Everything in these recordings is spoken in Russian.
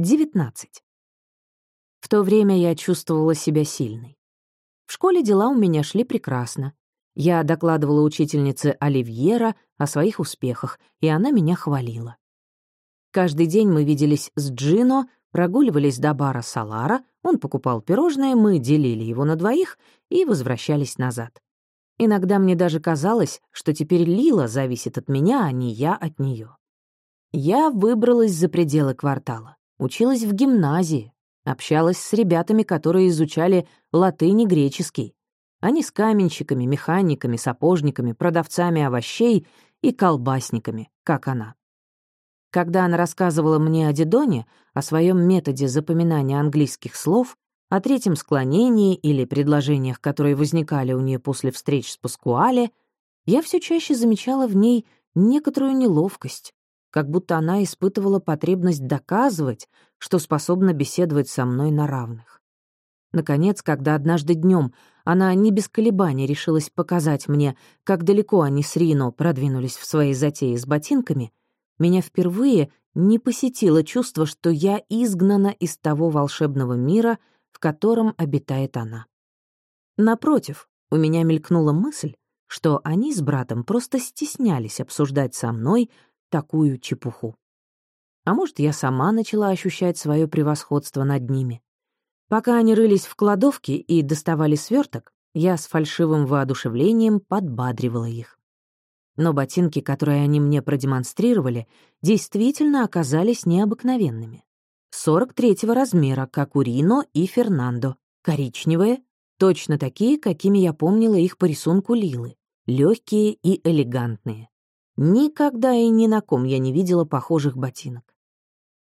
19. В то время я чувствовала себя сильной. В школе дела у меня шли прекрасно. Я докладывала учительнице Оливьера о своих успехах, и она меня хвалила. Каждый день мы виделись с Джино, прогуливались до бара Салара, он покупал пирожное, мы делили его на двоих и возвращались назад. Иногда мне даже казалось, что теперь Лила зависит от меня, а не я от нее. Я выбралась за пределы квартала, училась в гимназии, общалась с ребятами, которые изучали латынь и греческий. Они с каменщиками, механиками, сапожниками, продавцами овощей и колбасниками, как она. Когда она рассказывала мне о Дидоне, о своем методе запоминания английских слов, о третьем склонении или предложениях, которые возникали у нее после встреч с Паскуале, я все чаще замечала в ней некоторую неловкость, как будто она испытывала потребность доказывать, что способна беседовать со мной на равных. Наконец, когда однажды днем она не без колебаний решилась показать мне, как далеко они с Рино продвинулись в своей затее с ботинками, меня впервые не посетило чувство, что я изгнана из того волшебного мира, в котором обитает она. Напротив, у меня мелькнула мысль, что они с братом просто стеснялись обсуждать со мной такую чепуху. А может, я сама начала ощущать свое превосходство над ними. Пока они рылись в кладовке и доставали сверток, я с фальшивым воодушевлением подбадривала их. Но ботинки, которые они мне продемонстрировали, действительно оказались необыкновенными. 43-го размера, как у Рино и Фернандо, коричневые, точно такие, какими я помнила их по рисунку Лилы, легкие и элегантные. Никогда и ни на ком я не видела похожих ботинок.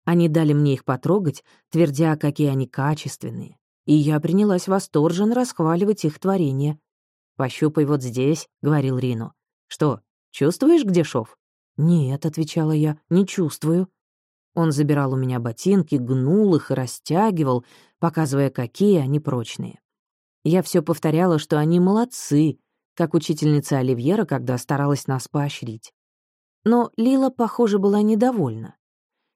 Они дали мне их потрогать, твердя, какие они качественные, и я принялась восторженно расхваливать их творение. «Пощупай вот здесь», — говорил Рино. «Что, чувствуешь, где шов?» «Нет», — отвечала я, — «не чувствую». Он забирал у меня ботинки, гнул их и растягивал, показывая, какие они прочные. Я все повторяла, что они молодцы, как учительница Оливьера, когда старалась нас поощрить. Но Лила, похоже, была недовольна.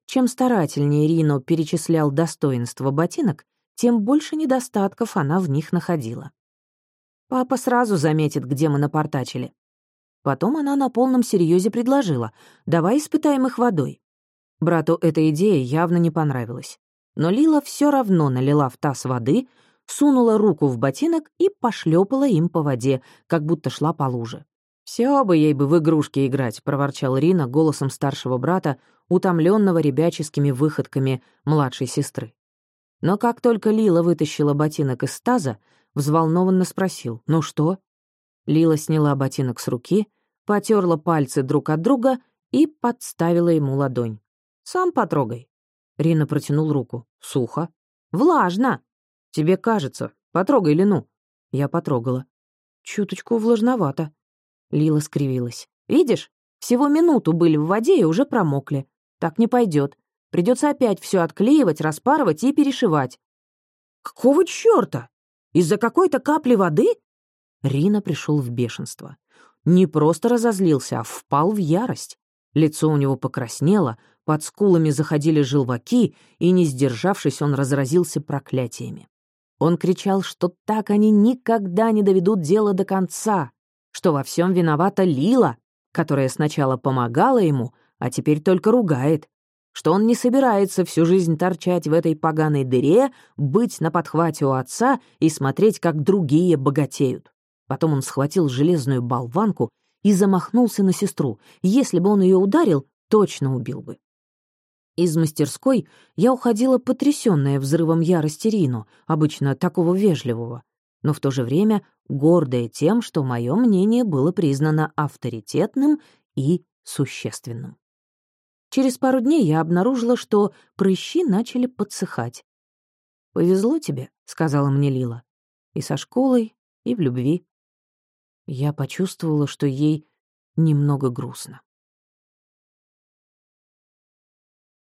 Чем старательнее Рино перечислял достоинства ботинок, тем больше недостатков она в них находила. Папа сразу заметит, где мы напортачили. Потом она на полном серьезе предложила, давай испытаем их водой. Брату эта идея явно не понравилась. Но Лила все равно налила в таз воды, сунула руку в ботинок и пошлепала им по воде, как будто шла по луже. «Все бы ей бы в игрушки играть», — проворчал Рина голосом старшего брата, утомленного ребяческими выходками младшей сестры. Но как только Лила вытащила ботинок из таза, взволнованно спросил «Ну что?». Лила сняла ботинок с руки, потерла пальцы друг от друга и подставила ему ладонь. «Сам потрогай». Рина протянул руку. «Сухо». «Влажно!» «Тебе кажется. Потрогай Лину». Я потрогала. «Чуточку влажновато». Лила скривилась. «Видишь, всего минуту были в воде и уже промокли. Так не пойдет. Придется опять все отклеивать, распарывать и перешивать». «Какого черта? Из-за какой-то капли воды?» Рина пришел в бешенство. Не просто разозлился, а впал в ярость. Лицо у него покраснело, под скулами заходили желваки, и, не сдержавшись, он разразился проклятиями. Он кричал, что так они никогда не доведут дело до конца, что во всем виновата Лила, которая сначала помогала ему, а теперь только ругает, что он не собирается всю жизнь торчать в этой поганой дыре, быть на подхвате у отца и смотреть, как другие богатеют. Потом он схватил железную болванку и замахнулся на сестру. Если бы он ее ударил, точно убил бы. Из мастерской я уходила потрясённая взрывом ярости Рину, обычно такого вежливого, но в то же время гордая тем, что мое мнение было признано авторитетным и существенным. Через пару дней я обнаружила, что прыщи начали подсыхать. «Повезло тебе», — сказала мне Лила, — «и со школой, и в любви». Я почувствовала, что ей немного грустно.